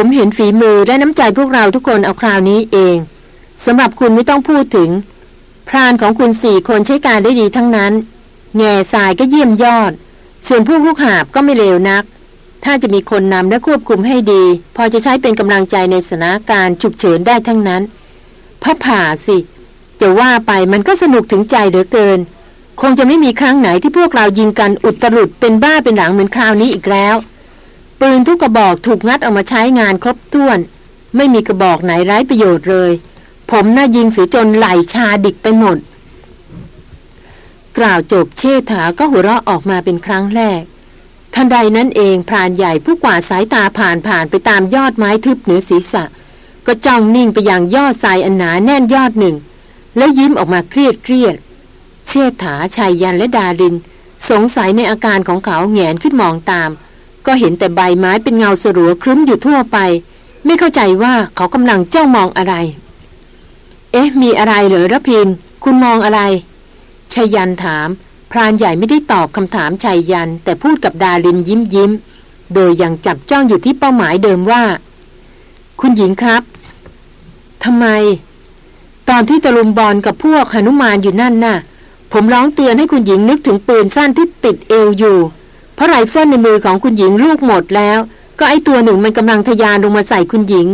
ผมเห็นฝีมือและน้ำใจพวกเราทุกคนเอาคราวนี้เองสำหรับคุณไม่ต้องพูดถึง พรานของคุณสี่คนใช้การได้ดีทั้งนั้น แง่สายก็เยี่ยมยอด ส่วนพวกลูกหาบก็ไม่เลวนัก ถ้าจะมีคนนำและควบคุมให้ดี พอจะใช้เป็นกำลังใจในสถานการณ์ฉุกเฉินได้ทั้งนั้นพระผ่าสิจะว่าไปมันก็สนุกถึงใจเหลือเกิน คงจะไม่มีครั้งไหนที่พวกเรายิงกันอุดตรุดเป็นบ้าเป็นหลังเหมือนคราวนี้อีกแล้ว ปืนทุกกระบอกถูกงัดออกมาใช้งานครบถ้วน ไม่มีกระบอกไหนไร้ประโยชน์เลย ผมน่ายิงเสียจนไหลชาดิกไปหมด กล่าวจบเชษฐาก็หัวเราะออกมาเป็นครั้งแรก ทันใดนั้นเองพรานใหญ่ผู้กวาดสายตาผ่านผ่านไปตามยอดไม้ทึบเหนือศีรษะ ก็จ้องนิ่งไปอย่างยอดทรายอันหนาแน่นยอดหนึ่ง แล้วยิ้มออกมาเครียดเครียดเชษฐาชายยันและดาริน สงสัยในอาการของเขาแงนขึ้นมองตาม ก็เห็นแต่ใบไม้เป็นเงาสรัวครึ้มอยู่ทั่วไป ไม่เข้าใจว่าเขากำลังเจ้ามองอะไร เอ๊ะ มีอะไรเหรอระพิน คุณมองอะไรชายันถาม พรานใหญ่ไม่ได้ตอบคำถามชายยัน แต่พูดกับดารินยิ้มยิ้ม โดยยังจับจ้องอยู่ที่เป้าหมายเดิมว่า คุณหญิงครับทำไม ตอนที่ตะลุมบอลกับพวกหนุมานอยู่นั่นน่ะ ผมร้องเตือนให้คุณหญิงนึกถึงปืนสั้นที่ติดเอวอยู่ เพราะไรเฟิลในมือของคุณหญิงลูกหมดแล้ว ก็ไอตัวหนึ่งมันกำลังทะยานลงมาใส่คุณหญิง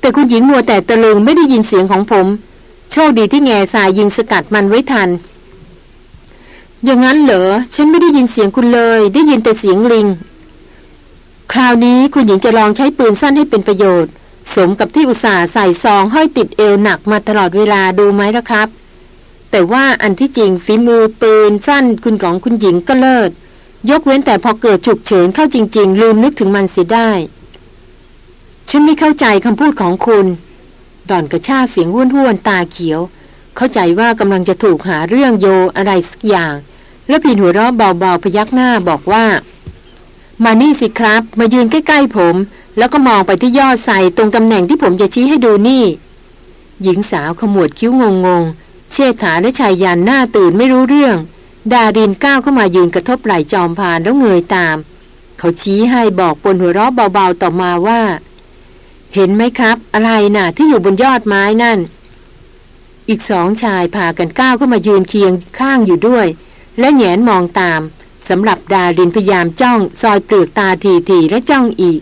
แต่คุณหญิงมัวแต่ตะลึงไม่ได้ยินเสียงของผม โชคดีที่แงซายยิงสกัดมันไว้ทัน อย่างนั้นเหรอฉันไม่ได้ยินเสียงคุณเลย ได้ยินแต่เสียงลิง คราวนี้คุณหญิงจะลองใช้ปืนสั้นให้เป็นประโยชน์ สมกับที่อุตส่าห์ใส่ซองห้อยติดเอวหนักมาตลอดเวลาดูไหมล่ะครับ แต่ว่าอันที่จริงฝีมือปืนสั้นคุณของคุณหญิงก็เลิศ ยกเว้นแต่พอเกิดฉุกเฉินเข้าจริง ๆ ลืมนึกถึงมันเสียได้ ฉันไม่เข้าใจคำพูดของคุณดอนกระชากเสียงห้วนห้วนตาเขียว เข้าใจว่ากำลังจะถูกหาเรื่องโยอะไรสักอย่าง แล้วพีนหัวเราะเบาๆพยักหน้าบอกว่า มานี่สิครับ มายืนใกล้ๆผม แล้วก็มองไปที่ยอดใส่ตรงตำแหน่งที่ผมจะชี้ให้ดูนี่ หญิงสาวขมวดคิ้วงงๆเชษฐาและชายยันหน้าตื่นไม่รู้เรื่อง ดารินก้าวเข้ามายืนกระทบไหล่จอมพานแล้วเงยตาม เขาชี้ให้บอกปนหัวเราะเบาๆต่อมาว่า เห็นไหมครับ อะไรน่ะ ที่อยู่บนยอดไม้นั่น อีกสองชายพากันก้าวเข้ามายืนเคียงข้างอยู่ด้วย และแงนมองตามสำหรับดารินพยายามจ้อง ซอยเปลือกตาทีๆและจ้องอีก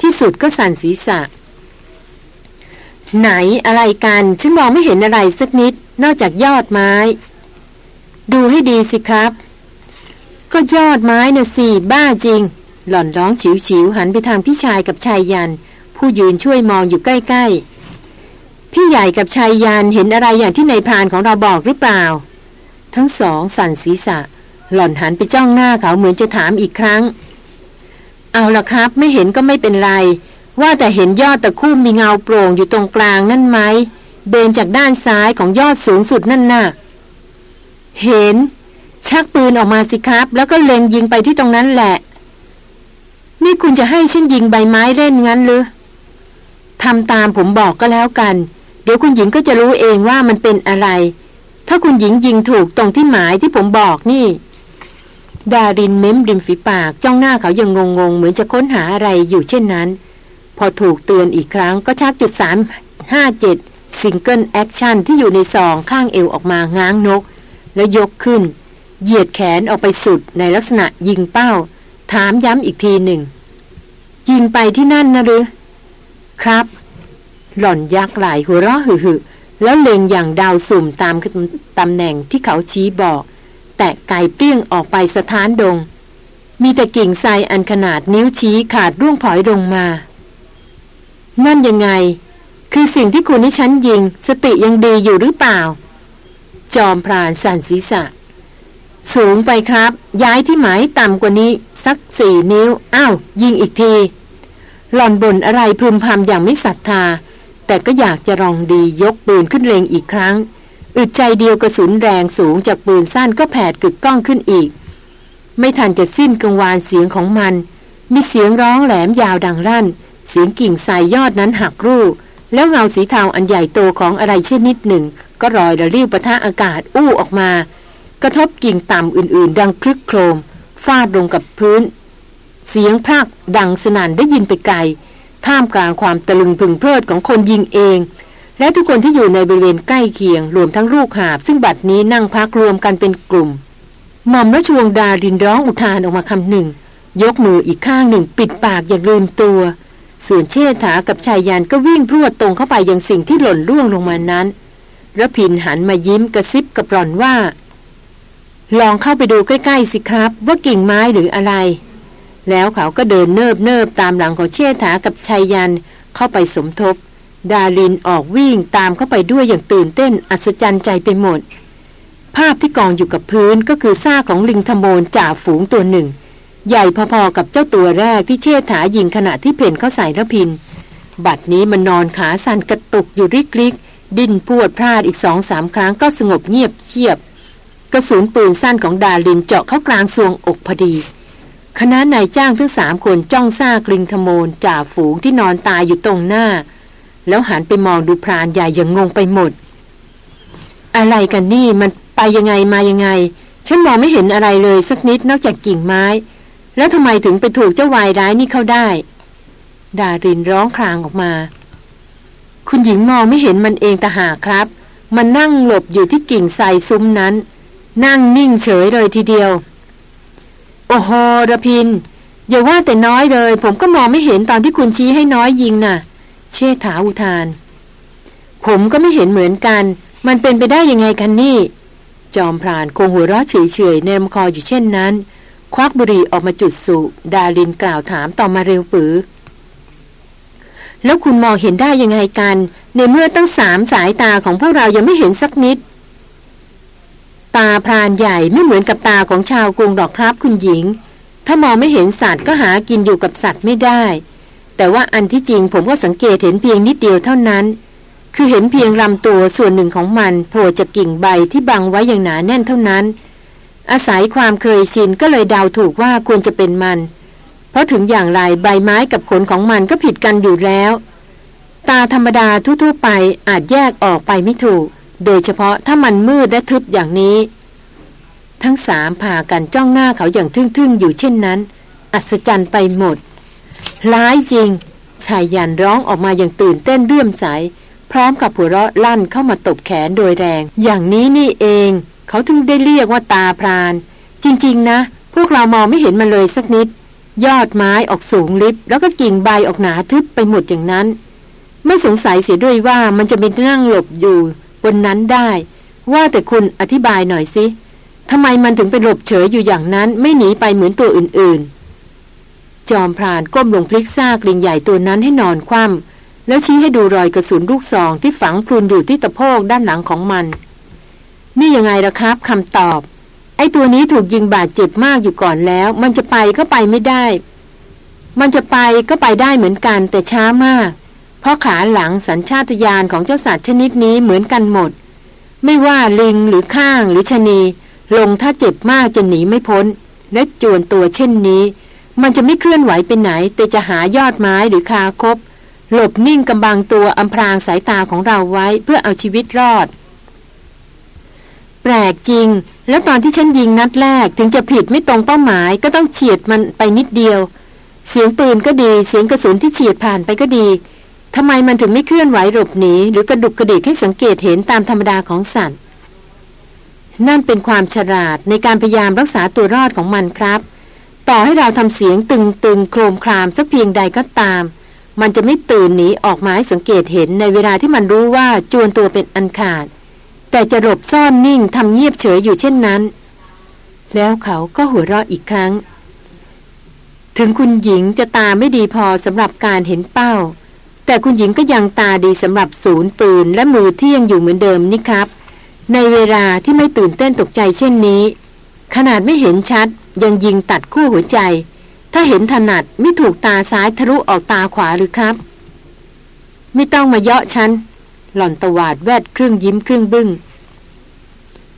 ที่สุดก็สั่นศีรษะ ไหนอะไรกัน ฉันมองไม่เห็นอะไรสักนิด นอกจากยอดไม้ ดูให้ดีสิครับ ก็ยอดไม้น่ะสิบ้าจริง หล่อนร้องฉิวๆหันไปทางพี่ชายกับชายยัน ผู้ยืนช่วยมองอยู่ใกล้ ๆ พี่ใหญ่กับชายยันเห็นอะไรอย่างที่ในพรานของเราบอกหรือเปล่า ทั้งสองสั่นศีรษะ หล่อนหันไปจ้องหน้าเขาเหมือนจะถามอีกครั้ง เอาละครับไม่เห็นก็ไม่เป็นไร ว่าแต่เห็นยอดตะคุ่มมีเงาโปร่งอยู่ตรงกลางนั่นไหมเบนจากด้านซ้ายของยอดสูงสุดนั่นน่ะ เห็น ชักปืนออกมาสิครับ แล้วก็เล็งยิงไปที่ตรงนั้นแหละ นี่คุณจะให้ฉันยิงใบไม้เล่นงั้นหรือทำตามผมบอกก็แล้วกัน เดี๋ยวคุณหญิงก็จะรู้เองว่ามันเป็นอะไร ถ้าคุณหญิงยิงถูกตรงที่หมายที่ผมบอกนี่ ดารินเม้มริมฝีปากจ้องหน้าเขายังงงๆเหมือนจะค้นหาอะไรอยู่เช่นนั้น พอถูกเตือนอีกครั้งก็ชักจุดสามห้าเจ็ด single action ที่อยู่ในซองข้างเอวออกมาง้างนก แล้วยกขึ้น เหยียดแขนออกไปสุดในลักษณะยิงเป้า ถามย้ำอีกทีหนึ่ง ยิงไปที่นั่นนะหรือ ครับ หล่อนยักไหล่หัวเราะหึแล้วเล็งอย่างเดาสุ่มตามตำแหน่งที่เขาชี้บอก แตะไกเปรี้ยงออกไปสถานดง มีแต่กิ่งทรอันขนาดนิ้วชี้ขาดร่วงผอยลงมา นั่นยังไง คือสิ่งที่คุณให้ฉันยิง สติยังดีอยู่หรือเปล่า จอมพรานสันศีษะ สูงไปครับ ย้ายที่หมายต่ำกว่านี้ สักสี่นิ้ว อ้าว ยิงอีกที หล่อนบ่นอะไรพึมพำอย่างไม่ศรัทธา แต่ก็อยากจะลองดียกปืนขึ้นเลงอีกครั้ง อึดใจเดียวกระสุนแรงสูงจากปืนสั้นก็แผดกึกก้องขึ้นอีก ไม่ทันจะสิ้นกังวานเสียงของมัน มีเสียงร้องแหลมยาวดังรั่น เสียงกิ่งสายยอดนั้นหักรู แล้วเงาสีเทาอันใหญ่โตของอะไรชนิดหนึ่ง ก็รอยระลิ้วปะทะอากาศอู้ออกมา กระทบกิ่งต่ำอื่น ๆ ดังคลึกโครม ฟาดลงกับพื้น เสียงพากดังสนั่นได้ยินไปไกล ท่ามกลางความตะลึงพึงเพลิดของคนยิงเอง และทุกคนที่อยู่ในบริเวณใกล้เคียง รวมทั้งลูกหาบ ซึ่งบัดนี้นั่งพักรวมกันเป็นกลุ่ม หม่อมราชวงศ์ดาดินร้องอุทานออกมาคำหนึ่ง ยกมืออีกข้างหนึ่งปิดปากอย่างลืมตัว ส่วนเชษฐากับชายยันก็วิ่งพรวดตรงเข้าไปยังสิ่งที่หล่นร่วงลงมานั้นระพินหันมายิ้มกระซิบกับหล่อนว่า ลองเข้าไปดูใกล้ๆสิครับ ว่ากิ่งไม้หรืออะไร แล้วเขาก็เดินเนิบเนิบตามหลังของเชษฐากับชายยันเข้าไปสมทบ ดารินออกวิ่งตามเข้าไปด้วยอย่างตื่นเต้นอัศจรรย์ใจไปหมด ภาพที่กองอยู่กับพื้นก็คือซากของลิงทโมนจ่าฝูงตัวหนึ่ง ใหญ่พอๆกับเจ้าตัวแรกที่เชษฐายิงขณะที่เพ่นเข้าใส่ระพิน บัดนี้มันนอนขาสั่นกระตุกอยู่ริกริกดิ้นพวดพลาดอีกสองสามครั้งก็สงบเงียบเชียบ กระสุนปืนสั้นของดาลินเจาะเข้ากลางซวงอกพอดี คณะนายจ้างทั้งสามคนจ้องซากลิงทโมนจ่าฝูงที่นอนตายอยู่ตรงหน้า แล้วหันไปมองดูพรานใหญ่อย่างงงไปหมด อะไรกันนี่มันไปยังไงมายังไง ฉันมองไม่เห็นอะไรเลยสักนิดนอกจากกิ่งไม้ แล้วทำไมถึงไปถูกเจ้าวายร้ายนี่เข้าได้ ดารินร้องครางออกมา คุณหญิงมองไม่เห็นมันเองแต่หาครับ มันนั่งหลบอยู่ที่กิ่งไทรซุ้มนั้น นั่งนิ่งเฉยเลยทีเดียว โอ้โหระพิน อย่าว่าแต่น้อยเลย ผมก็มองไม่เห็นตอนที่คุณชี้ให้น้อยยิงนะ่ะ เชษฐาอุทาน ผมก็ไม่เห็นเหมือนกัน มันเป็นไปได้ยังไงกันนี่ จอมพรานคงหัวเราะเฉยๆในลำคออยู่เช่นนั้น ควักบุหรี่ออกมาจุดสูดาลินกล่าวถามต่อมาเร็วปือ แล้วคุณมองเห็นได้ยังไงกัน ในเมื่อตั้งสามสายตาของพวกเรายังไม่เห็นสักนิด ตาพรานใหญ่ไม่เหมือนกับตาของชาวกรุงดอกครับคุณหญิง ถ้ามองไม่เห็นสัตว์ก็หากินอยู่กับสัตว์ไม่ได้ แต่ว่าอันที่จริงผมก็สังเกตเห็นเพียงนิดเดียวเท่านั้น คือเห็นเพียงลำตัวส่วนหนึ่งของมันโผล่จากกิ่งใบที่บังไว้อย่างหนาแน่นเท่านั้น อาศัยความเคยชินก็เลยเดาถูกว่าควรจะเป็นมัน เพราะถึงอย่างไรใบไม้กับขนของมันก็ผิดกันอยู่แล้ว ตาธรรมดาทั่วๆไปอาจแยกออกไปไม่ถูก โดยเฉพาะถ้ามันมืดและทึบอย่างนี้ ทั้งสามพากันจ้องหน้าเขาอย่างทึ่งๆ อยู่เช่นนั้น อัศจรรย์ไปหมดร้ายจริงชายยันร้องออกมาอย่างตื่นเต้นเรื่มใส พร้อมกับหัวเราะลั่นเข้ามาตบแขนโดยแรง อย่างนี้นี่เอง เขาถึงได้เรียกว่าตาพราน จริง ๆ นะ พวกเรามองไม่เห็นมันเลยสักนิด ยอดไม้ออกสูงลิบแล้วก็กิ่งใบออกหนาทึบไปหมดอย่างนั้น ไม่สงสัยเสียด้วยว่ามันจะเป็นนั่งหลบอยู่บนนั้นได้ ว่าแต่คุณอธิบายหน่อยสิทำไมมันถึงไปหลบเฉยอยู่อย่างนั้น ไม่หนีไปเหมือนตัวอื่นๆ จอมพรานก้มลงพลิกซากลิงใหญ่ตัวนั้นให้นอนคว่ำแล้วชี้ให้ดูรอยกระสุนลูกซองที่ฝังพรุนอยู่ที่ตะโพกด้านหลังของมัน นี่ยังไงล่ะครับคำตอบ ไอ้ตัวนี้ถูกยิงบาดเจ็บมากอยู่ก่อนแล้ว มันจะไปก็ไปไม่ได้ มันจะไปก็ไปได้เหมือนกันแต่ช้ามาก เพราะขาหลังสัญชาตญาณของเจ้าสัตว์ชนิดนี้เหมือนกันหมด ไม่ว่าลิงหรือข้างหรือชนีลงถ้าเจ็บมากจะหนีไม่พ้น และจวนตัวเช่นนี้ มันจะไม่เคลื่อนไหวไปไหน แต่จะหายอดไม้หรือคาคบ หลบนิ่งกำบังตัวอำพรางสายตาของเราไว้เพื่อเอาชีวิตรอด แปลกจริง แล้วตอนที่ฉันยิงนัดแรกถึงจะผิดไม่ตรงเป้าหมายก็ต้องเฉียดมันไปนิดเดียว เสียงปืนก็ดี เสียงกระสุนที่เฉียดผ่านไปก็ดีทำไมมันถึงไม่เคลื่อนไหวหลบหนีหรือกระดุกกระดิกให้สังเกตเห็นตามธรรมดาของสัตว์ นั่นเป็นความฉลาดในการพยายามรักษาตัวรอดของมันครับ ต่อให้เราทำเสียงตึงๆโครมครามสักเพียงใดก็ตาม มันจะไม่ตื่นหนีออกมาให้สังเกตเห็นในเวลาที่มันรู้ว่าจวนตัวเป็นอันขาด แต่จะหลบซ่อนนิ่งทำเงียบเฉยอยู่เช่นนั้น แล้วเขาก็หัวเราะอีกครั้ง ถึงคุณหญิงจะตาไม่ดีพอสำหรับการเห็นเป้า แต่คุณหญิงก็ยังตาดีสำหรับศูนย์ปืนและมือเที่ยงอยู่เหมือนเดิมนี่ครับ ในเวลาที่ไม่ตื่นเต้นตกใจเช่นนี้ ขนาดไม่เห็นชัด ยังยิงตัดคู่หัวใจ ถ้าเห็นถนัดไม่ถูกตาซ้ายทะลุออกตาขวาหรือครับ ไม่ต้องมาเยาะฉัน หล่อนตวาดแวดเครื่องยิ้มเครื่องบึง้ง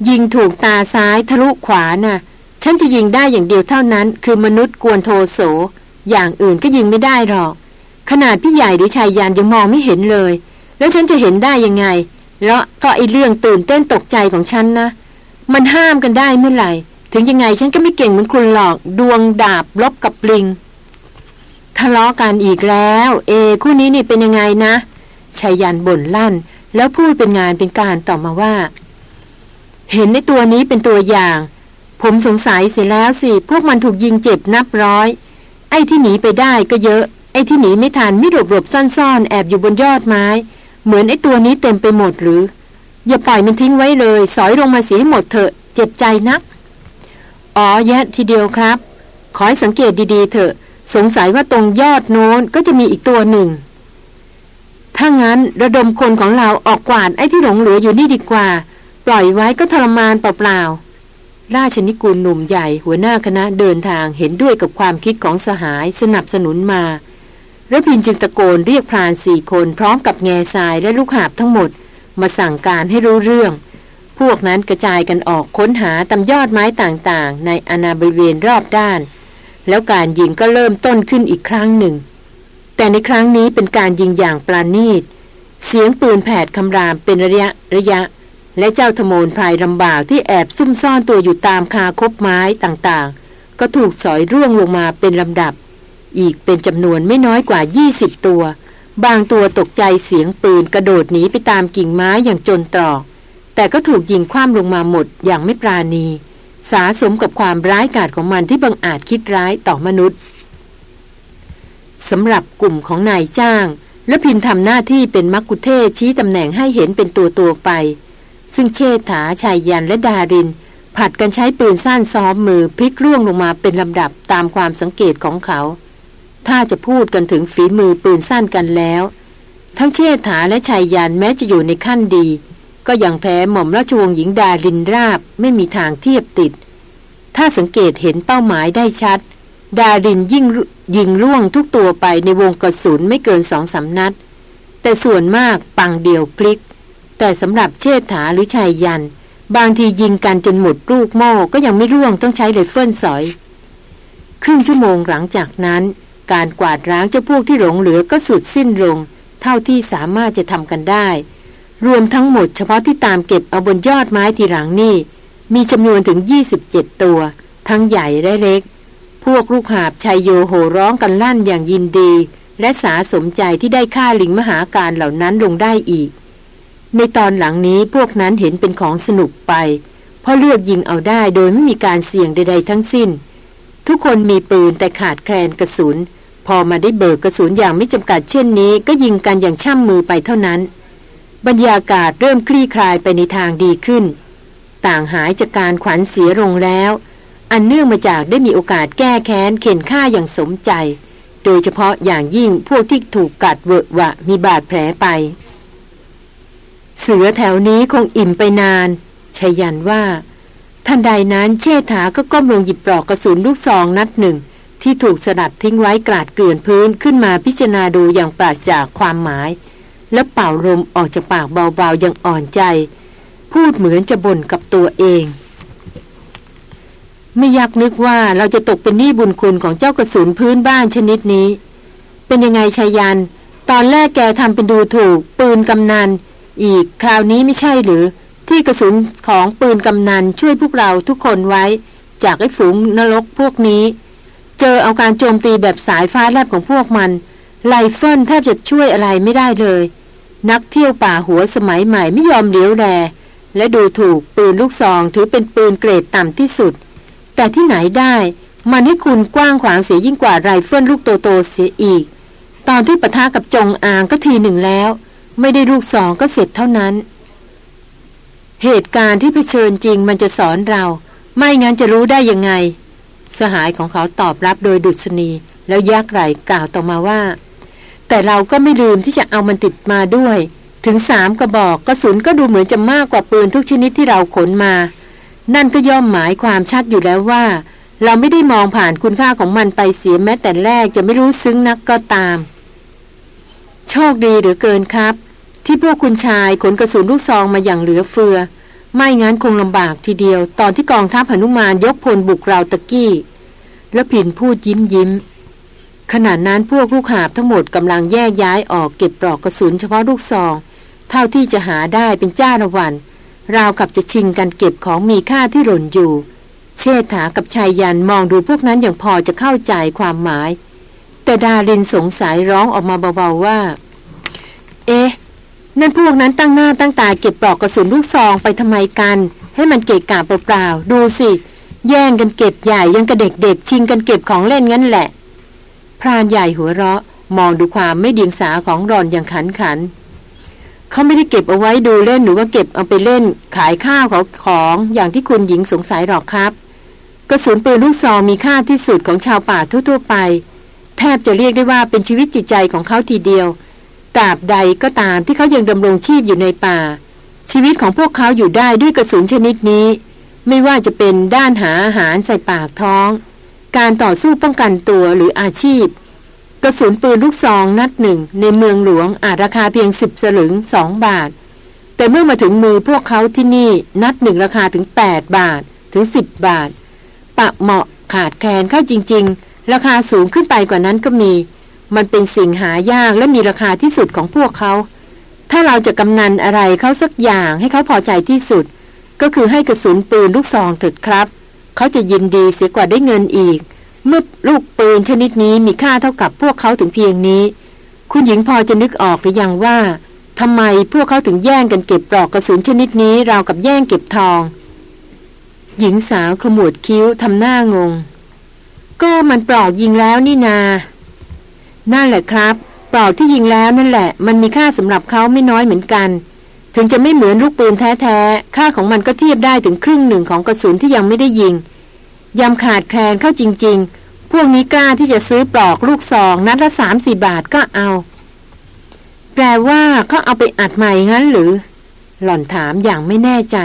ยิงถูกตาซ้ายทะลุขวานะ่ะ ฉันจะยิงได้อย่างเดียวเท่านั้น คือมนุษย์กวนโทโส อย่างอื่นก็ยิงไม่ได้หรอก ขนาดพี่ใหญ่หรือชายยานยังมองไม่เห็นเลย แล้วฉันจะเห็นได้ยังไง แล้วก็ไอเรื่องตื่นเต้นตกใจของฉันนะ มันห้ามกันได้เมื่อไหร่ ถึงยังไงฉันก็ไม่เก่งเหมือนคุณหรอก ดวงดาบลบกับปลิงทะเลาะกันอีกแล้ว เอ คู่นี้นี่เป็นยังไงนะ ชายันบ่นลั่น แล้วพูดเป็นงานเป็นการต่อมาว่า เห็นในตัวนี้เป็นตัวอย่าง ผมสงสัยเสียแล้วสิ พวกมันถูกยิงเจ็บนับร้อย ไอ้ที่หนีไปได้ก็เยอะ ไอ้ที่หนีไม่ทันไม่หลบหลบซ่อนๆ แอบอยู่บนยอดไม้ เหมือนไอ้ตัวนี้เต็มไปหมดหรือ อย่าปล่อยมันทิ้งไว้เลย สอยลงมาเสียให้หมดเถอะ เจ็บใจนัก อ๋อแยะทีเดียวครับ ขอให้สังเกตดีๆเถอะ สงสัยว่าตรงยอดโน้นก็จะมีอีกตัวหนึ่ง ถ้างั้นระดมคนของเราออกกวาดไอ้ที่หลงเหลืออยู่นี่ดีกว่า ปล่อยไว้ก็ทรมานเปล่าๆราชนิกุลหนุ่มใหญ่หัวหน้าคณะเดินทางเห็นด้วยกับความคิดของสหายสนับสนุนมาระพินจึงตะโกนเรียกพรานสี่คนพร้อมกับแง่ทรายและลูกหาบทั้งหมด มาสั่งการให้รู้เรื่อง พวกนั้นกระจายกันออกค้นหาตามยอดไม้ต่างๆ ในอนาบริเวณรอบด้าน แล้วการยิงก็เริ่มต้นขึ้นอีกครั้งหนึ่ง แต่ในครั้งนี้เป็นการยิงอย่างปราณีต เสียงปืนแผดคำรามเป็นระยะระยะ และเจ้าธโมนพรายลำบากที่แอบซุ่มซ่อนตัวอยู่ตามคาคบไม้ต่างๆ ก็ถูกสอยร่วงลงมาเป็นลำดับ อีกเป็นจำนวนไม่น้อยกว่า 20 ตัว บางตัวตกใจเสียงปืนกระโดดหนีไปตามกิ่งไม้อย่างจนตรอก แต่ก็ถูกยิงคว่ำลงมาหมดอย่างไม่ปราณี สาสมกับความร้ายกาจของมันที่บังอาจคิดร้ายต่อมนุษย์ สำหรับกลุ่มของนายจ้าง และพินทำหน้าที่เป็นมักคุเทศชี้ตำแหน่งให้เห็นเป็นตัวตัวไป ซึ่งเชษฐาชายยันและดาริน ผัดกันใช้ปืนสั้นซ้อมมือพลิกร่วงลงมาเป็นลำดับตามความสังเกตของเขา ถ้าจะพูดกันถึงฝีมือปืนสั้นกันแล้ว ทั้งเชษฐาและไชยยันต์แม้จะอยู่ในขั้นดี ก็ยังแพ้หม่อมราชวงศ์หญิงดารินราบไม่มีทางเทียบติด ถ้าสังเกตเห็นเป้าหมายได้ชัด ดารินยิ่งยิงล่วงทุกตัวไปในวงกระสุนไม่เกินสองสามนัด แต่ส่วนมากปังเดียวพลิก แต่สำหรับเชษฐาหรือไชยยันต์ บางทียิงกันจนหมดลูกโม่ก็ยังไม่ร่วงต้องใช้ไรเฟิลสอย ครึ่งชั่วโมงหลังจากนั้น การกวาดล้างเจ้าพวกที่หลงเหลือก็สุดสิ้นลง เท่าที่สามารถจะทำกันได้ รวมทั้งหมดเฉพาะที่ตามเก็บเอาบนยอดไม้ทีหลังนี่มีจำนวนถึง 27 ตัว ทั้งใหญ่และเล็ก พวกลูกหาบชายโยโห่ร้องกันลั่นอย่างยินดี และสาสมใจที่ได้ฆ่าลิงมหาการเหล่านั้นลงได้อีก ในตอนหลังนี้พวกนั้นเห็นเป็นของสนุกไป เพราะเลือกยิงเอาได้โดยไม่มีการเสี่ยงใด ๆ ทั้งสิ้น ทุกคนมีปืนแต่ขาดแคลนกระสุน พอมาได้เบิกกระสุนอย่างไม่จำกัดเช่นนี้ก็ยิงกันอย่างช่ำมือไปเท่านั้น บรรยากาศเริ่มคลี่คลายไปในทางดีขึ้น ต่างหายจากการขวัญเสียลงแล้ว อันเนื่องมาจากได้มีโอกาสแก้แค้นเข็นฆ่าอย่างสมใจ โดยเฉพาะอย่างยิ่งพวกที่ถูกกัดเวอะวะมีบาดแผลไป เสือแถวนี้คงอิ่มไปนานชยันว่า ทันใดนั้นเชษฐาก็ก้มลงหยิบปลอกกระสุนลูกซองนัดหนึ่ง ที่ถูกสลัดทิ้งไว้กลาดเกลื่อนพื้นขึ้นมาพิจารณาดูอย่างปราศจากความหมาย แล้วเป่าลมออกจากปากเบาๆอย่างอ่อนใจ พูดเหมือนจะบ่นกับตัวเอง ไม่อยากนึกว่าเราจะตกเป็นหนี้บุญคุณของเจ้ากระสุนพื้นบ้านชนิดนี้ เป็นยังไงชายัน ตอนแรกแกทำเป็นดูถูก ปืนกำนัน อีกคราวนี้ไม่ใช่หรือ ที่กระสุนของปืนกำนันช่วยพวกเราทุกคนไว้ จากไอ้ฝูงนรกพวกนี้ เจอเอาการโจมตีแบบสายฟ้าแลบของพวกมันไลเฟิลแทบจะช่วยอะไรไม่ได้เลย นักเที่ยวป่าหัวสมัยใหม่ไม่ยอมเลี้ยวแลและดูถูกปืนลูกซองถือเป็นปืนเกรดต่ำที่สุด แต่ที่ไหนได้ มันให้คุณกว้างขวางเสียยิ่งกว่าไรเฟิลลูกโตๆเสียอีก ตอนที่ปะทะกับจงอางก็ทีหนึ่งแล้ว ไม่ได้ลูกสองก็เสร็จเท่านั้น เหตุการณ์ที่เผชิญจริงมันจะสอนเรา ไม่งั้นจะรู้ได้ยังไง สหายของเขาตอบรับโดยดุษณีแล้วยักไหลกล่าวต่อมาว่า แต่เราก็ไม่ลืมที่จะเอามันติดมาด้วย ถึงสามกระบอกกระสุนก็ดูเหมือนจะมากกว่าปืนทุกชนิดที่เราขนมา นั่นก็ย่อมหมายความชัดอยู่แล้วว่า เราไม่ได้มองผ่านคุณค่าของมันไปเสียแม้แต่แรกจะไม่รู้ซึ้งนักก็ตาม โชคดีเหรือเกินครับ ที่พวกคุณชายขนกระสุนลูกซองมาอย่างเหลือเฟือ ไม่งั้นคงลำบากทีเดียว ตอนที่กองทัพหนุมานยกพลบุกเราตะกี้ แล้วผินพูดยิ้มยิ้มขณะนั้นพวกลูกหาบทั้งหมดกำลังแยกย้ายออกเก็บปลอกกระสุนเฉพาะลูกซอง เท่าที่จะหาได้เป็นจ้าละวัน ราวกับจะชิงกันเก็บของมีค่าที่หล่นอยู่ เชษฐากับชายยันมองดูพวกนั้นอย่างพอจะเข้าใจความหมาย แต่ดารินสงสัยร้องออกมาเบาๆว่า เอ๊ะนั่นพวกนั้นตั้งหน้าตั้งตาเก็บปลอกกระสุนลูกซองไปทำไมกัน ให้มันเกะกะเปล่าๆดูสิ แย่งกันเก็บใหญ่ยังกระเด็กๆชิงกันเก็บของเล่นงั้นแหละ พรานใหญ่หัวเราะ มองดูความไม่เดียงสาของรอนอย่างขันขัน เขาไม่ได้เก็บเอาไว้ดูเล่นหรือว่าเก็บเอาไปเล่น ขายข้าวของของอย่างที่คุณหญิงสงสัยหรอกครับ กระสุนปืนลูกซองมีค่าที่สุดของชาวป่าทั่วๆไป แทบจะเรียกได้ว่าเป็นชีวิตจิตใจของเขาทีเดียวตราบใดก็ตามที่เขายังดำรงชีพอยู่ในป่า ชีวิตของพวกเขาอยู่ได้ด้วยกระสุนชนิดนี้ ไม่ว่าจะเป็นด้านหาอาหารใส่ปากท้อง การต่อสู้ป้องกันตัวหรืออาชีพ กระสุนปืนลูกซองนัดหนึ่งในเมืองหลวงอาจราคาเพียงสิบสลึงสองบาท แต่เมื่อมาถึงมือพวกเขาที่นี่นัดหนึ่งราคาถึง 8 บาทถึง 10 บาท ปะเหมาะขาดแคลนเข้าจริง ๆ ราคาสูงขึ้นไปกว่านั้นก็มี มันเป็นสิ่งหายากและมีราคาที่สุดของพวกเขา ถ้าเราจะกำนันอะไรเขาสักอย่างให้เขาพอใจที่สุด ก็คือให้กระสุนปืนลูกซองเถิดครับ เขาจะยินดีเสียกว่าได้เงินอีก เมื่อลูกปืนชนิดนี้มีค่าเท่ากับพวกเขาถึงเพียงนี้ คุณหญิงพอจะนึกออกหรือยังว่าทำไมพวกเขาถึงแย่งกันเก็บปลอกกระสุนชนิดนี้ราวกับแย่งเก็บทอง หญิงสาวขมวดคิ้วทำหน้างง ก็มันปลอกยิงแล้วนี่นา นั่นแหละครับ ปลอกที่ยิงแล้วนั่นแหละ มันมีค่าสำหรับเขาไม่น้อยเหมือนกัน ถึงจะไม่เหมือนลูกปืนแท้ๆ ค่าของมันก็เทียบได้ถึงครึ่งหนึ่งของกระสุนที่ยังไม่ได้ยิง ยำขาดแคลนเข้าจริง ๆ พวกนี้กล้าที่จะซื้อปลอกลูกซองนัดละสามสี่บาทก็เอา แปลว่าเขาเอาไปอัดใหม่งั้นหรือ หล่อนถามอย่างไม่แน่ใจ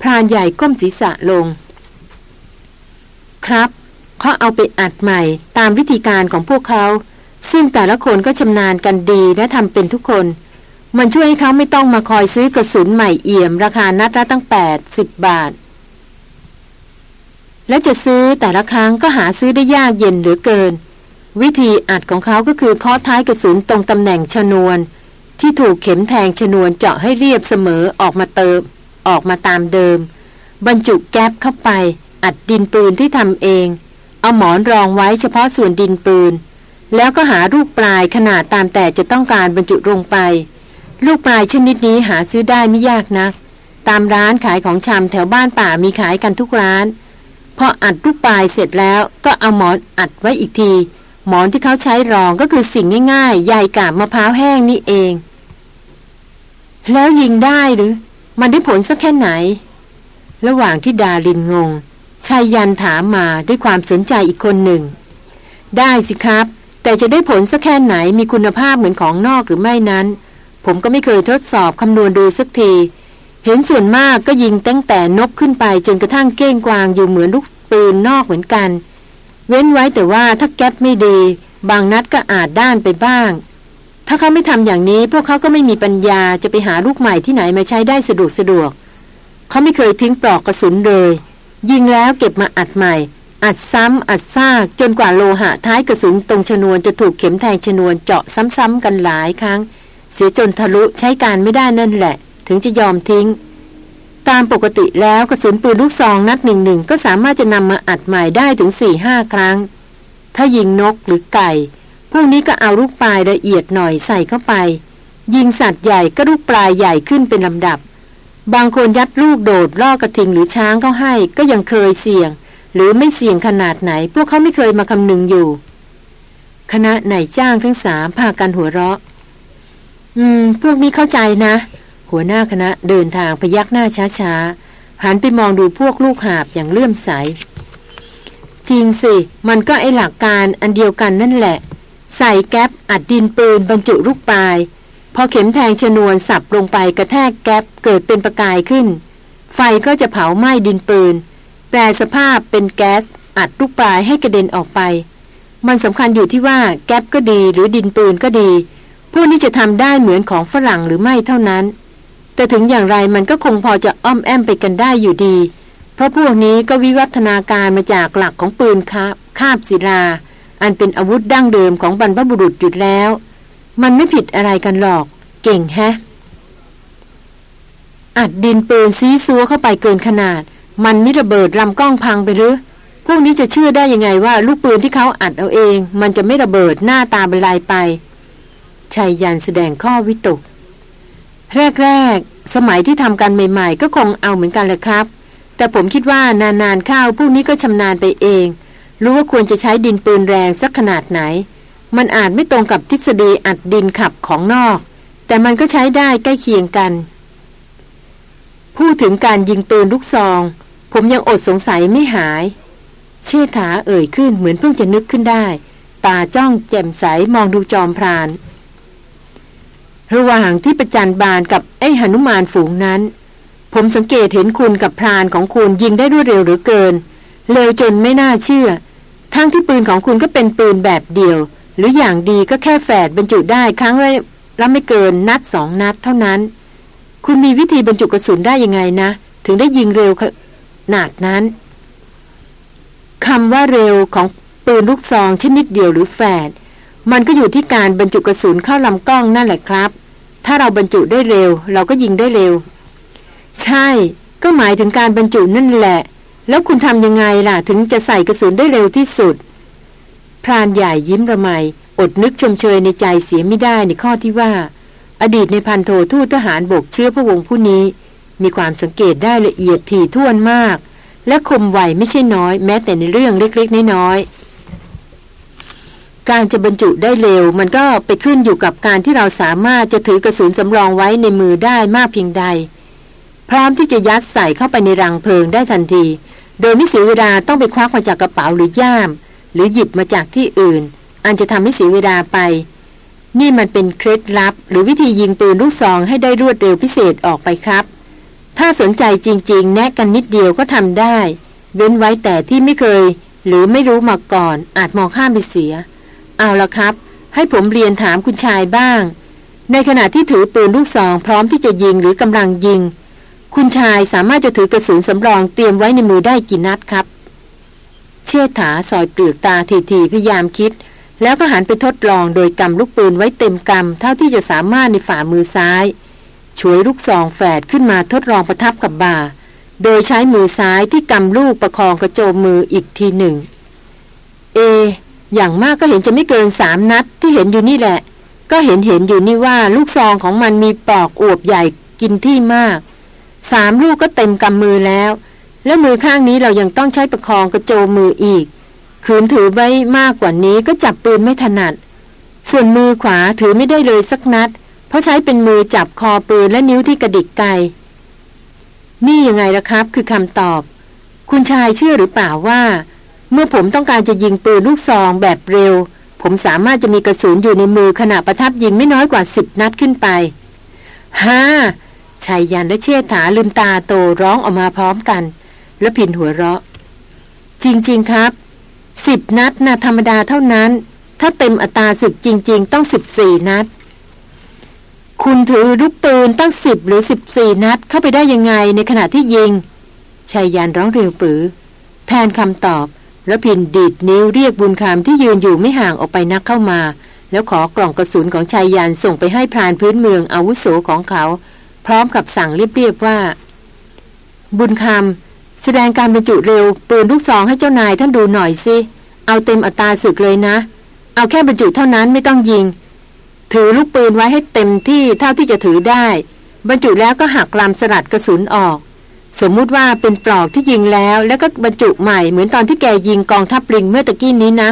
พรานใหญ่ก้มศีรษะลง ครับเขาเอาไปอัดใหม่ตามวิธีการของพวกเขา ซึ่งแต่ละคนก็ชำนาญกันดีและทำเป็นทุกคน มันช่วยให้เขาไม่ต้องมาคอยซื้อกระสุนใหม่เอี่ยม ราคานัดละตั้งแปดสิบบาท แล้วจะซื้อแต่ละครั้งก็หาซื้อได้ยากเย็นเหลือเกิน วิธีอัดของเขาก็คือเคาะท้ายกระสุนตรงตำแหน่งชนวน ที่ถูกเข็มแทงชนวนเจาะให้เรียบเสมอออกมาเติม ออกมาตามเดิม บรรจุแก๊ปเข้าไป อัดดินปืนที่ทำเอง เอาหมอนรองไว้เฉพาะส่วนดินปืน แล้วก็หาลูกปลายขนาดตามแต่จะต้องการบรรจุลงไป ลูกปลายชนิดนี้หาซื้อได้ไม่ยากนัก ตามร้านขายของชำแถวบ้านป่ามีขายกันทุกร้าน ออัดลูกปลายเสร็จแล้วก็เอาหมอนอัดไว้อีกที หมอนที่เขาใช้รองก็คือสิ่งง่ายๆใยกาบมะพร้าวแห้งนี่เอง แล้วยิงได้หรือ มันได้ผลสักแค่ไหน ระหว่างที่ดารินงงชายยันถามมาด้วยความสนใจอีกคนหนึ่ง ได้สิครับ แต่จะได้ผลสักแค่ไหนมีคุณภาพเหมือนของนอกหรือไม่นั้น ผมก็ไม่เคยทดสอบคำนวณดูสักที เห็นส่วนมากก็ยิงตั้งแต่นกขึ้นไปจนกระทั่งเก้งกวางอยู่เหมือนลูกปืนนอกเหมือนกัน เว้นไว้แต่ว่าถ้าแก๊ปไม่ดี บางนัดก็อาจด้านไปบ้าง ถ้าเขาไม่ทำอย่างนี้ พวกเขาก็ไม่มีปัญญาจะไปหาลูกใหม่ที่ไหนมาใช้ได้สะดวกสะดวก เขาไม่เคยทิ้งปลอกกระสุนเลย ยิงแล้วเก็บมาอัดใหม่ อัดซ้ำอัดซากจนกว่าโลหะท้ายกระสุนตรงชนวนจะถูกเข็มแทงชนวนเจาะซ้ำๆกันหลายครั้ง เสียจนทะลุใช้การไม่ได้นั่นแหละ ถึงจะยอมทิ้ง ตามปกติแล้วกระสุนปืนลูกซองนัดหนึ่งหนึ่งก็สามารถจะนำมาอัดใหม่ได้ถึงสี่ห้าครั้ง ถ้ายิงนกหรือไก่ พวกนี้ก็เอาลูกปลายละเอียดหน่อยใส่เข้าไป ยิงสัตว์ใหญ่ก็ลูกปลายใหญ่ขึ้นเป็นลำดับ บางคนยัดลูกโดดล่อกระทิงหรือช้างเข้าให้ก็ยังเคยเสี่ยง หรือไม่เสี่ยงขนาดไหน พวกเขาไม่เคยมาคำนึงอยู่คณะนายจ้างทั้งสามพากันหัวเราะ อืม พวกนี้เข้าใจนะ หัวหน้าคณะเดินทางพยักหน้าช้าๆหันไปมองดูพวกลูกหาบอย่างเลื่อมใส จริงสิ มันก็ไอหลักการอันเดียวกันนั่นแหละ ใส่แก๊ปอัดดินปืนบรรจุลูกปลาย พอเข็มแทงชนวนสับลงไปกระแทกแก๊ปเกิดเป็นประกายขึ้น ไฟก็จะเผาไหม้ดินปืน แปลสภาพเป็นแก๊สอัดลูกปลายให้กระเด็นออกไป มันสำคัญอยู่ที่ว่าแก๊ปก็ดีหรือดินปืนก็ดีพวกนี้จะทำได้เหมือนของฝรั่งหรือไม่เท่านั้น แต่ถึงอย่างไรมันก็คงพอจะอ้อมแอมไปกันได้อยู่ดี เพราะพวกนี้ก็วิวัฒนาการมาจากหลักของปืนคาบคาบศิลา อันเป็นอาวุธดั้งเดิมของบรรพบุรุษอยู่แล้ว มันไม่ผิดอะไรกันหรอก เก่งแฮะ อัดดินปืนซีซัวเข้าไปเกินขนาด มันไม่ระเบิดลำกล้องพังไปหรือพวกนี้จะเชื่อได้ยังไงว่าลูกปืนที่เขาอัดเอาเอง มันจะไม่ระเบิดหน้าตาบรรลายไปชายยันแสดงข้อวิตก แรกๆ สมัยที่ทำกันใหม่ ๆ ก็คงเอาเหมือนกันแหละครับ แต่ผมคิดว่านานๆเข้าพวกนี้ก็ชำนาญไปเอง รู้ว่าควรจะใช้ดินปืนแรงสักขนาดไหน มันอาจไม่ตรงกับทฤษฎีอัดดินขับของนอก แต่มันก็ใช้ได้ใกล้เคียงกัน พูดถึงการยิงปืนลูกซอง ผมยังอดสงสัยไม่หาย เชษฐาเอ่ยขึ้นเหมือนเพิ่งจะนึกขึ้นได้ ตาจ้องแจ่มใสมองดูจอมพราน ระหว่างที่ประจันบานกับไอ้หนุมานฝูงนั้น ผมสังเกตเห็นคุณกับพรานของคุณยิงได้รวดเร็วหรือเกิน เร็วจนไม่น่าเชื่อ ทั้งที่ปืนของคุณก็เป็นปืนแบบเดียว หรืออย่างดีก็แค่แฝดบรรจุได้ครั้งละละไม่เกินนัดสองนัดเท่านั้น คุณมีวิธีบรรจุกระสุนได้ยังไงนะ ถึงได้ยิงเร็วขนาดนั้นคำว่าเร็วของปืนลูกซองชนิดเดียวหรือแฝดมันก็อยู่ที่การบรรจุกระสุนเข้าลำกล้องนั่นแหละครับ ถ้าเราบรรจุได้เร็ว เราก็ยิงได้เร็ว ใช่ ก็หมายถึงการบรรจุนั่นแหละ แล้วคุณทำยังไงล่ะ ถึงจะใส่กระสุนได้เร็วที่สุด พรานใหญ่ยิ้มระไมอดนึกชมเชยในใจเสียไม่ได้ในข้อที่ว่า อดีตในพันโททูตทหารบกเชื้อพระวงศ์ผู้นี้ มีความสังเกตได้ละเอียดถี่ถ้วนมาก และคมไวไม่ใช่น้อย แม้แต่ในเรื่องเล็กๆน้อยๆ การจะบรรจุได้เร็ว มันก็ไปขึ้นอยู่กับการที่เราสามารถจะถือกระสุนสำรองไว้ในมือได้มากเพียงใด พร้อมที่จะยัดใส่เข้าไปในรังเพลิงได้ทันที โดยไม่เสียเวลาต้องไปควักมาจากกระเป๋าหรือย่าม หรือหยิบมาจากที่อื่น อันจะทำให้เสียเวลาไป นี่มันเป็นเคล็ดลับ หรือวิธียิงปืนลูกซองให้ได้รวดเร็วพิเศษออกไปครับ ถ้าสนใจจริง ๆ แนะกันนิดเดียวก็ทำได้ เว้นไว้แต่ที่ไม่เคย หรือไม่รู้มาก่อนอาจมองข้ามไปเสีย เอาละครับ ให้ผมเรียนถามคุณชายบ้าง ในขณะที่ถือปืนลูกซอง พร้อมที่จะยิงหรือกำลังยิง คุณชายสามารถจะถือกระสุนสำรองเตรียมไว้ในมือได้กี่นัดครับ เชิดถาสอยเปลือกตาทีๆพยายามคิด แล้วก็หันไปทดลองโดยกำลูกปืนไว้เต็มกำเท่าที่จะสามารถในฝ่ามือซ้ายช่วยลูกซองแฝดขึ้นมาทดลองประทับกับบ่า โดยใช้มือซ้ายที่กำลูกประคองกระโจมมืออีกทีหนึ่ง เอ อย่างมากก็เห็นจะไม่เกินสามนัดที่เห็นอยู่นี่แหละ ก็เห็นเห็นอยู่นี่ว่าลูกซองของมันมีปลอกอวบใหญ่กินที่มากสามลูกก็เต็มกำมือแล้ว แล้วมือข้างนี้เรายังต้องใช้ประคองกระโจมมืออีกขืนถือไว้มากกว่านี้ก็จับปืนไม่ถนัด ส่วนมือขวาถือไม่ได้เลยสักนัด เพราะใช้เป็นมือจับคอปืนและนิ้วที่กระดิกไกนี่ยังไงล่ะครับ คือคำตอบ คุณชายเชื่อหรือเปล่าว่า เมื่อผมต้องการจะยิงปืนลูกซองแบบเร็ว ผมสามารถจะมีกระสุนอยู่ในมือขณะประทับยิงไม่น้อยกว่าสิบนัดขึ้นไปฮ่าชายยันและเชี่ยถาลืมตาโตร้องออกมาพร้อมกัน แล้วผินหัวเราะ จริง ๆครับสิบนัดนะธรรมดาเท่านั้น ถ้าเต็มอัตราศึกจริง ๆ ต้องสิบสี่นัด คุณถือลูกปืนตั้งสิบหรือสิบสี่นัดเข้าไปได้ยังไงในขณะที่ยิงชายยันร้องเร็วปือ แทนคำตอบ แล้วพินดีดนิ้วเรียกบุญคำที่ยืนอยู่ไม่ห่างออกไปนักเข้ามา แล้วขอกล่องกระสุนของชายยานส่งไปให้พรานพื้นเมืองอาวุโสของเขา พร้อมกับสั่งเรียบๆว่า บุญคำแสดงการบรรจุเร็วปืนลูกซองให้เจ้านายท่านดูหน่อยสิเอาเต็มอัตราศึกเลยนะ เอาแค่บรรจุเท่านั้นไม่ต้องยิง ถือลูกปืนไว้ให้เต็มที่เท่าที่จะถือได้ บรรจุแล้วก็หักลำสลัดกระสุนออก สมมุติว่าเป็นปลอกที่ยิงแล้ว แล้วก็บรรจุใหม่เหมือนตอนที่แกยิงกองทัพลิงเมื่อตะกี้นี้นะ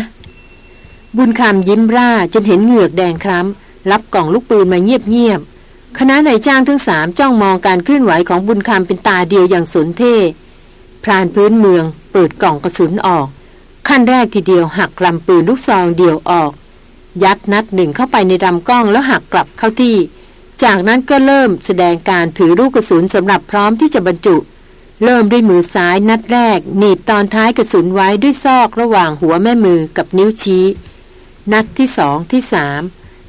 บุญคำยิ้มร่าจนเห็นเหงือกแดงคล้ำรับกล่องลูกปืนมาเงียบๆคณะนายจ้างทั้งสามจ้องมองการเคลื่อนไหวของบุญคำเป็นตาเดียวอย่างสนเท่พรานพื้นเมือง เปิดกล่องกระสุนออก ขั้นแรกทีเดียวหักลำปืนลูกซองเดียวออก ยัดนัดหนึ่งเข้าไปในลำกล้องแล้วหักกลับเข้าที่ จากนั้นก็เริ่มแสดงการถือลูกกระสุนสำหรับพร้อมที่จะบรรจุ เริ่มด้วยมือซ้ายนัดแรก หนีบตอนท้ายกระสุนไว้ด้วยซอกระหว่างหัวแม่มือกับนิ้วชี้ นัดที่สองที่สาม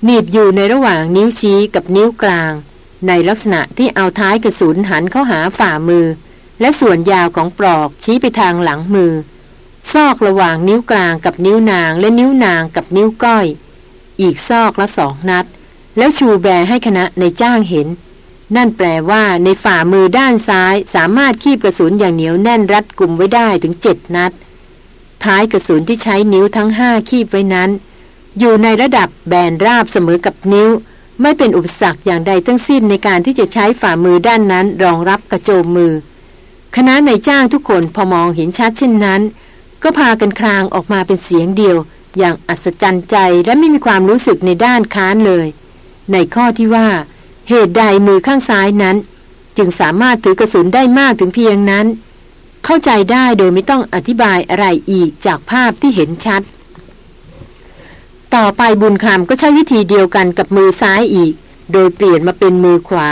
หนีบอยู่ในระหว่างนิ้วชี้กับนิ้วกลาง ในลักษณะที่เอาท้ายกระสุนหันเข้าหาฝ่ามือ และส่วนยาวของปลอกชี้ไปทางหลังมือ ซอกระหว่างนิ้วกลางกับนิ้วนางและนิ้วนางกับนิ้วก้อย อีกซอกละสองนัด แล้วชูแบให้คณะในจ้างเห็น นั่นแปลว่าในฝ่ามือด้านซ้ายสามารถคีบกระสุนอย่างเหนียวแน่นรัดกลุ่มไว้ได้ถึงเจ็ดนัด ท้ายกระสุนที่ใช้นิ้วทั้งห้าคีบไว้นั้น อยู่ในระดับแบนราบเสมอกับนิ้ว ไม่เป็นอุปสรรคอย่างใดทั้งสิ้นในการที่จะใช้ฝ่ามือด้านนั้นรองรับกระโจมมือ คณะนายจ้างทุกคนพอมองเห็นชัดเช่นนั้น ก็พากันครางออกมาเป็นเสียงเดียว อย่างอัศจรรย์ใจและไม่มีความรู้สึกในด้านค้านเลย ในข้อที่ว่า เหตุใดมือข้างซ้ายนั้น จึงสามารถถือกระสุนได้มากถึงเพียงนั้น เข้าใจได้โดยไม่ต้องอธิบายอะไรอีกจากภาพที่เห็นชัด ต่อไปบุญคำก็ใช้วิธีเดียวกันกับมือซ้ายอีก โดยเปลี่ยนมาเป็นมือขวา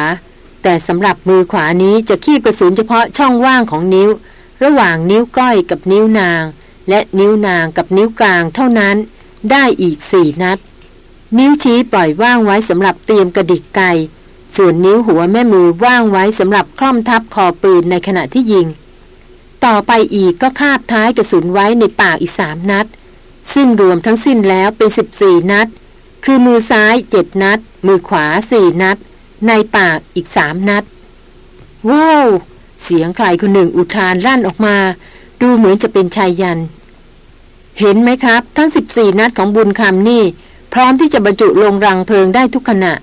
แต่สำหรับมือขวานี้จะขีบกระสุนเฉพาะช่องว่างของนิ้ว ระหว่างนิ้วก้อยกับนิ้วนาง และนิ้วนางกับนิ้วกลางเท่านั้น ได้อีกสี่นัด นิ้วชี้ปล่อยว่างไว้สำหรับเตรียมกระดิกไก ส่วนนิ้วหัวแม่มือว่างไว้สำหรับคล่อมทับคอปืนในขณะที่ยิง ต่อไปอีกก็คาบท้ายกระสุนไว้ในปากอีกสามนัด ซึ่งรวมทั้งสิ้นแล้วเป็นสิบสี่นัด คือมือซ้ายเจ็ดนัด มือขวาสี่นัด ในปากอีกสามนัด ว้าว เสียงใครคนหนึ่งอุทานรั่นออกมา ดูเหมือนจะเป็นชายยัน เห็นไหมครับ ทั้งสิบสี่นัดของบุญคำนี่ พร้อมที่จะบรรจุลงรังเพลิงได้ทุกขณะ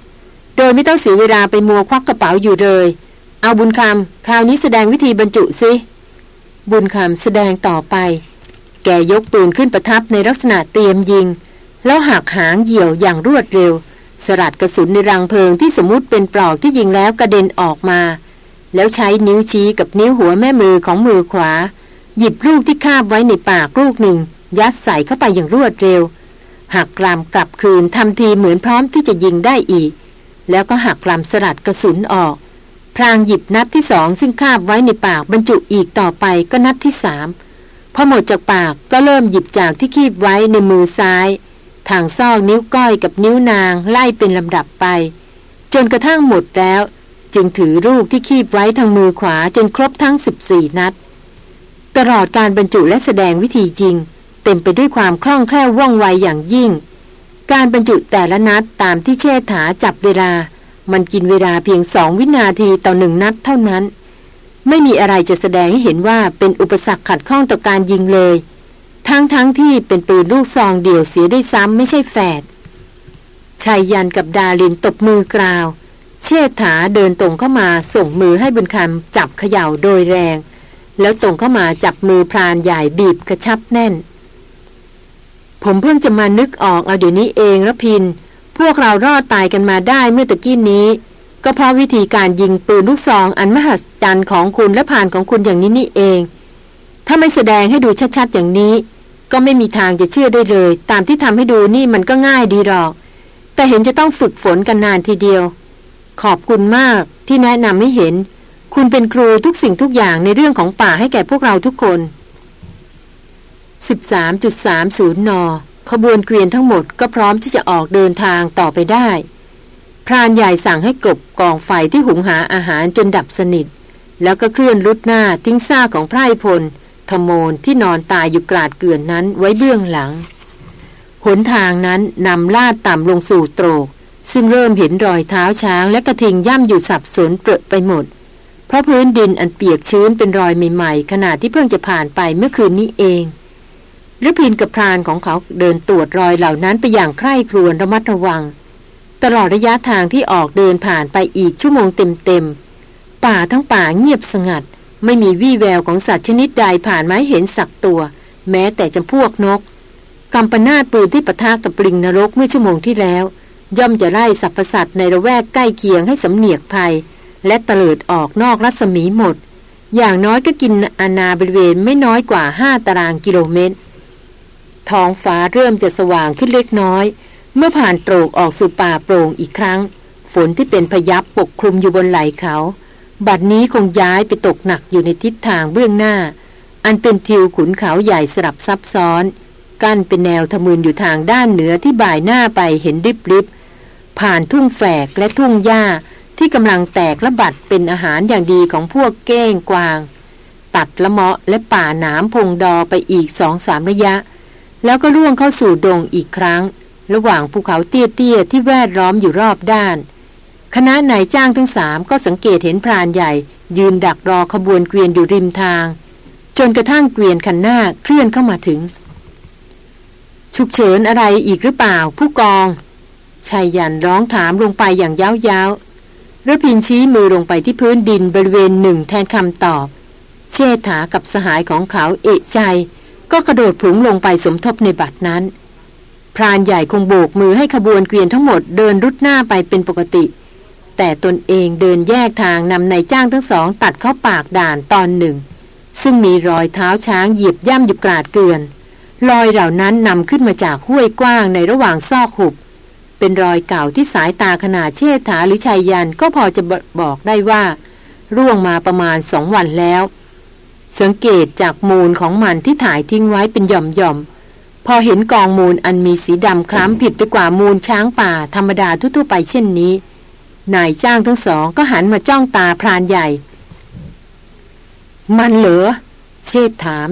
โดยไม่ต้องเสียเวลาไปมัวควักกระเป๋าอยู่เลย เอาบุญคำคราวนี้แสดงวิธีบรรจุสิ บุญคำแสดงต่อไป แกยกปืนขึ้นประทับในลักษณะเตรียมยิง แล้วหักหางเหยี่ยวอย่างรวดเร็ว สลัดกระสุนในรังเพลิงที่สมมติเป็นปลอกที่ยิงแล้วกระเด็นออกมา แล้วใช้นิ้วชี้กับนิ้วหัวแม่มือของมือขวา หยิบลูกที่คาบไว้ในปากลูกหนึ่ง ยัดใส่เข้าไปอย่างรวดเร็วหักกลามกลับคืนทำทีเหมือนพร้อมที่จะยิงได้อีก แล้วก็หักลามสลัดกระสุนออก พรางหยิบนัดที่สองซึ่งคาบไว้ในปากบรรจุอีกต่อไปก็นัดที่สามพอหมดจากปากก็เริ่มหยิบจากที่คีบไว้ในมือซ้าย ทางซอกนิ้วก้อยกับนิ้วนางไล่เป็นลำดับไป จนกระทั่งหมดแล้ว จึงถือลูกที่คีบไว้ทางมือขวาจนครบทั้ง 14 นัด ตลอดการบรรจุและแสดงวิธีจริง เต็มไปด้วยความคล่องแคล่วว่องไวอย่างยิ่ง การบรรจุแต่ละนัดตามที่เชษฐาจับเวลา มันกินเวลาเพียงสองวินาทีต่อหนึ่งนัดเท่านั้น ไม่มีอะไรจะแสดงให้เห็นว่าเป็นอุปสรรคขัดข้องต่อการยิงเลย ทั้งทั้งที่เป็นปืนลูกซองเดี่ยวเสียด้วยซ้ำไม่ใช่แฝดชายยันกับดาลินตบมือกราว เชษฐาเดินตรงเข้ามาส่งมือให้บุญคำจับเขย่าโดยแรง แล้วตรงเข้ามาจับมือพรานใหญ่บีบกระชับแน่น ผมเพิ่งจะมานึกออกเอาเดี๋ยวนี้เองระพิน พวกเรารอดตายกันมาได้เมื่อตะกี้นี้ ก็เพราะวิธีการยิงปืนลูกซองอันมหัศจรรย์ของคุณและผ่านของคุณอย่างนี้นี่เอง ถ้าไม่แสดงให้ดูชัดๆอย่างนี้ ก็ไม่มีทางจะเชื่อได้เลย ตามที่ทำให้ดูนี่มันก็ง่ายดีหรอก แต่เห็นจะต้องฝึกฝนกันนานทีเดียว ขอบคุณมากที่แนะนำให้เห็น คุณเป็นครูทุกสิ่งทุกอย่างในเรื่องของป่าให้แก่พวกเราทุกคน 13.30 น ขบวนเกวียนทั้งหมดก็พร้อมที่จะออกเดินทางต่อไปได้ พรานใหญ่สั่งให้กลบกองไฟที่หุงหาอาหารจนดับสนิท แล้วก็เคลื่อนรุดหน้าทิ้งซ่าของไพรพลธโมนที่นอนตายอยู่กราดเกลื่อนนั้นไว้เบื้องหลัง หนทางนั้นนำลาดต่ำลงสู่โตรก ซึ่งเริ่มเห็นรอยเท้าช้างและกระทิงย่ำอยู่สับสนเปรอะไปหมด เพราะพื้นดินอันเปียกชื้นเป็นรอยใหม่ๆขณะที่เพิ่งจะผ่านไปเมื่อคืนนี้เอง รพินกับพรานของเขาเดินตรวจรอยเหล่านั้นไปอย่างใคร่ครวญระมัดระวัง ตลอดระยะทางที่ออกเดินผ่านไปอีกชั่วโมงเต็มๆป่าทั้งป่าเงียบสงัด ไม่มีวี่แววของสัตว์ชนิดใดผ่านมาเห็นสักตัว แม้แต่จำพวกนกกำปนาปืนที่ปะทะกับปริงนรกเมื่อชั่วโมงที่แล้ว ย่อมจะไล่สรรพสัตว์ในระแวกใกล้เคียงให้สำเนียกภัย และเตลิดออกนอกรัศมีหมด อย่างน้อยก็กินอาณาบริเวณไม่น้อยกว่าห้าตารางกิโลเมตร ท้องฟ้าเริ่มจะสว่างขึ้นเล็กน้อย เมื่อผ่านโตรกออกสู่ป่าโปร่งอีกครั้ง ฝนที่เป็นพยับปกคลุมอยู่บนไหล่เขา บัดนี้คงย้ายไปตกหนักอยู่ในทิศทางเบื้องหน้า อันเป็นทิวขุนเขาใหญ่สลับซับซ้อน กั้นเป็นแนวทะมืนอยู่ทางด้านเหนือที่บ่ายหน้าไปเห็นริบริบผ่านทุ่งแฝกและทุ่งหญ้าที่กำลังแตกระบัดเป็นอาหารอย่างดีของพวกเก้งกวาง ตัดละเมาะและป่าหนามพงดอไปอีกสองสามระยะ แล้วก็ล่วงเข้าสู่ดงอีกครั้ง ระหว่างภูเขาเตี้ยๆที่แวดล้อมอยู่รอบด้าน คณะนายจ้างทั้งสามก็สังเกตเห็นพรานใหญ่ ยืนดักรอขบวนเกวียนอยู่ริมทาง จนกระทั่งเกวียนคันหน้าเคลื่อนเข้ามาถึง ฉุกเฉินอะไรอีกหรือเปล่า ผู้กองชายยันร้องถามลงไปอย่างยาวๆระพินชี้มือลงไปที่พื้นดินบริเวณหนึ่งแทนคำตอบ เชษฐากับสหายของเขาเอะใจ ก็กระโดดผุงลงไปสมทบในบัตรนั้น พรานใหญ่คงโบกมือให้ขบวนเกวียนทั้งหมดเดินรุดหน้าไปเป็นปกติ แต่ตนเองเดินแยกทางนำนายจ้างทั้งสอง ตัดเข้าปากด่านตอนหนึ่ง ซึ่งมีรอยเท้าช้างเหยียบย่ำอยู่กราดเกลือนรอยเหล่านั้นนำขึ้นมาจากห้วยกว้างในระหว่างซอกหุบ เป็นรอยเก่าที่สายตาขนาดเชษฐาหรือชายยันก็พอจะบอกได้ว่า ร่วงมาประมาณสองวันแล้ว สังเกตจากมูลของมันที่ถ่ายทิ้งไว้เป็นหย่อมๆ พอเห็นกองมูลอันมีสีดำคล้ำผิดไปกว่ามูลช้างป่าธรรมดาทั่วๆไปเช่นนี้ นายจ้างทั้งสองก็หันมาจ้องตาพรานใหญ่ มันเหรอเชษถาม